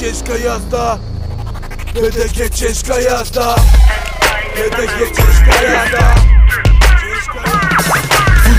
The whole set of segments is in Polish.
ciężka jazda. PDG ciężka jazda. PDG ciężka jazda.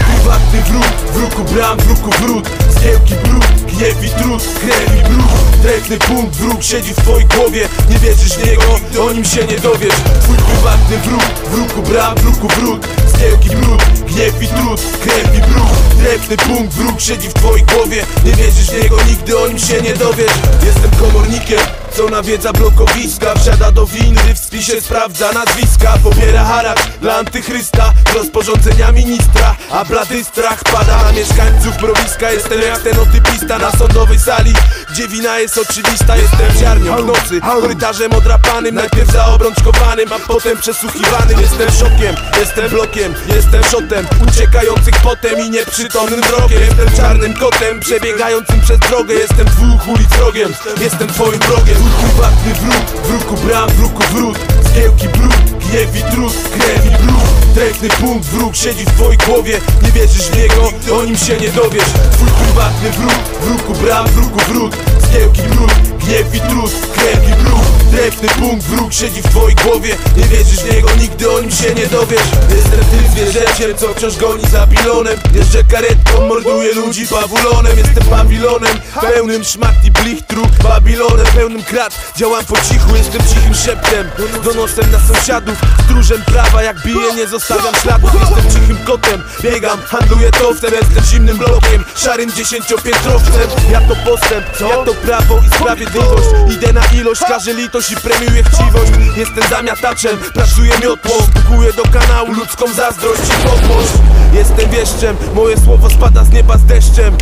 Prywatny wróg, wróg bram, wróg wrót. Zgiełki brud, gniew i trud, krew i brud. Trefny punkt, wróg siedzi w twojej głowie. Nie wierzysz w niego, o nim się nie dowiesz. Twój prywatny wróg, wróg bram, wróg wrót. Zgiełki brud, gniew i trud, krew i brud Trefny punkt, wróg siedzi w twojej głowie. Nie wierzysz w niego, nigdy o nim się nie dowiesz. Jestem komornikiem co nawiedza blokowiska. Wsiada do windy, w spisie sprawdza nazwiska. Pobiera haracz dla antychrysta rozporządzenia ministra. A blady strach pada na mieszkańców mrowiska. Jestem jak ten otypista na sądowej sali Gdzie wina jest oczywista. Jestem ziarnią w nocy, korytarzem odrapanym Najpierw zaobrączkowanym, a potem przesłuchiwanym. Jestem szokiem, jestem blokiem, jestem szotem Uciekających potem i nieprzytomnym wrogiem Jestem czarnym kotem, przebiegającym przez drogę. Jestem dwóch ulic rogiem, jestem twoim wrogiem. Twój prywatny wróg, wróg bram, wróg wrót. Zgiełki brud, gniew i trud, krew i brud. Trefny punkt, wróg siedzi w twojej głowie. Nie wierzysz w niego, o nim się nie dowiesz. Twój prywatny wróg, wróg bram, wróg wrót. Zgiełki brud, gniew i trud, krew i brud Trefny punkt, wróg siedzi w twojej głowie. Nie wierzysz w niego, nigdy o nim się nie dowiesz. Jestem tym zwierzęciem, co wciąż goni za pilonem Jeżdżę karetką, morduję ludzi pawulonem Jestem pawilonem, pełnym szmat i blichtru Babilonem, pełnym krat, działam po cichu Jestem cichym szeptem, donosem na sąsiadów Stróżem prawa, jak biję, nie zostawiam śladów Jestem cichym kotem, biegam, handluję towcem Jestem zimnym blokiem, szarym dziesięciopiętrowcem Ja to postęp, ja to prawo i sprawiedliwość. Idę na ilość, każę litość i premiuję chciwość. Jestem zamiataczem, pracuję miotłą. Pukuję do kanału ludzką zazdrość i podłość. Jestem wieszczem, moje słowo spada z nieba z deszczem.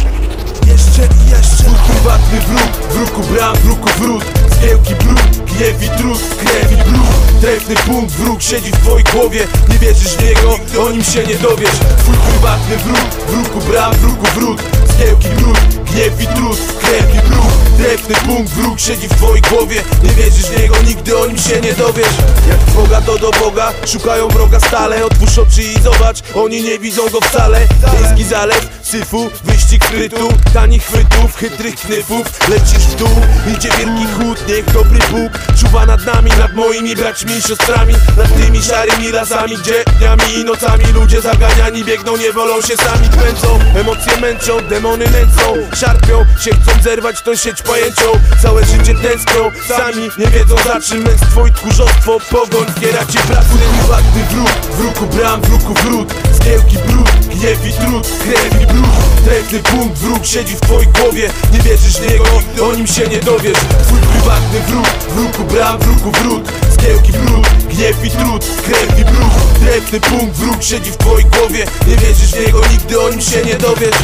Jeszcze i jeszcze. Twój prywatny wróg, wróg bram, wróg wrót Zgiełki brud, gniew i trud, krew i brud. Trefny punkt, wróg siedzi w twojej głowie. Nie wierzysz w niego, o nim się nie dowiesz. Twój prywatny wróg, wróg bram, wróg wrót Zgiełki brud, gniew i trud, krew i brud Trefny punkt, wróg siedzi w twojej głowie. Nie wierzysz w niego, nigdy o nim się nie dowiesz. Jak Boga to do Boga, szukają wroga stale. Otwórz oczy i zobacz, oni nie widzą go wcale. Miejski zalew, wyścig frytu Tanich chwytów, chytrych knyfów Lecisz w dół, idzie wielki chłód Niech dobry Bóg czuwa nad nami Nad moimi braćmi i siostrami Nad tymi szarymi lasami Gdzie dniami i nocami. Ludzie zaganiani Biegną, nie wolą się sami. Kręcą Emocje męczą, demony nęcą. Szarpią, się chcą zerwać tą sieć pajęcią Całe życie tęsknią, sami nie wiedzą za czym. Męstwo i tchórzostwo, pogoń zbiera ci pracę Prywatny wróg, wróg bram, wróg. wrót Zgiełki brud, gniew i trud, krew i brud. Trefny punkt, wróg siedzi w twojej głowie. Nie wierzysz w niego, o nim się nie dowiesz. Twój prywatny wróg, wróg bram, wróg wrót Zgiełki brud, gniew i trud, krew i brud. Trefny punkt, wróg siedzi w twojej głowie. Nie wierzysz w niego, nigdy o nim się nie dowiesz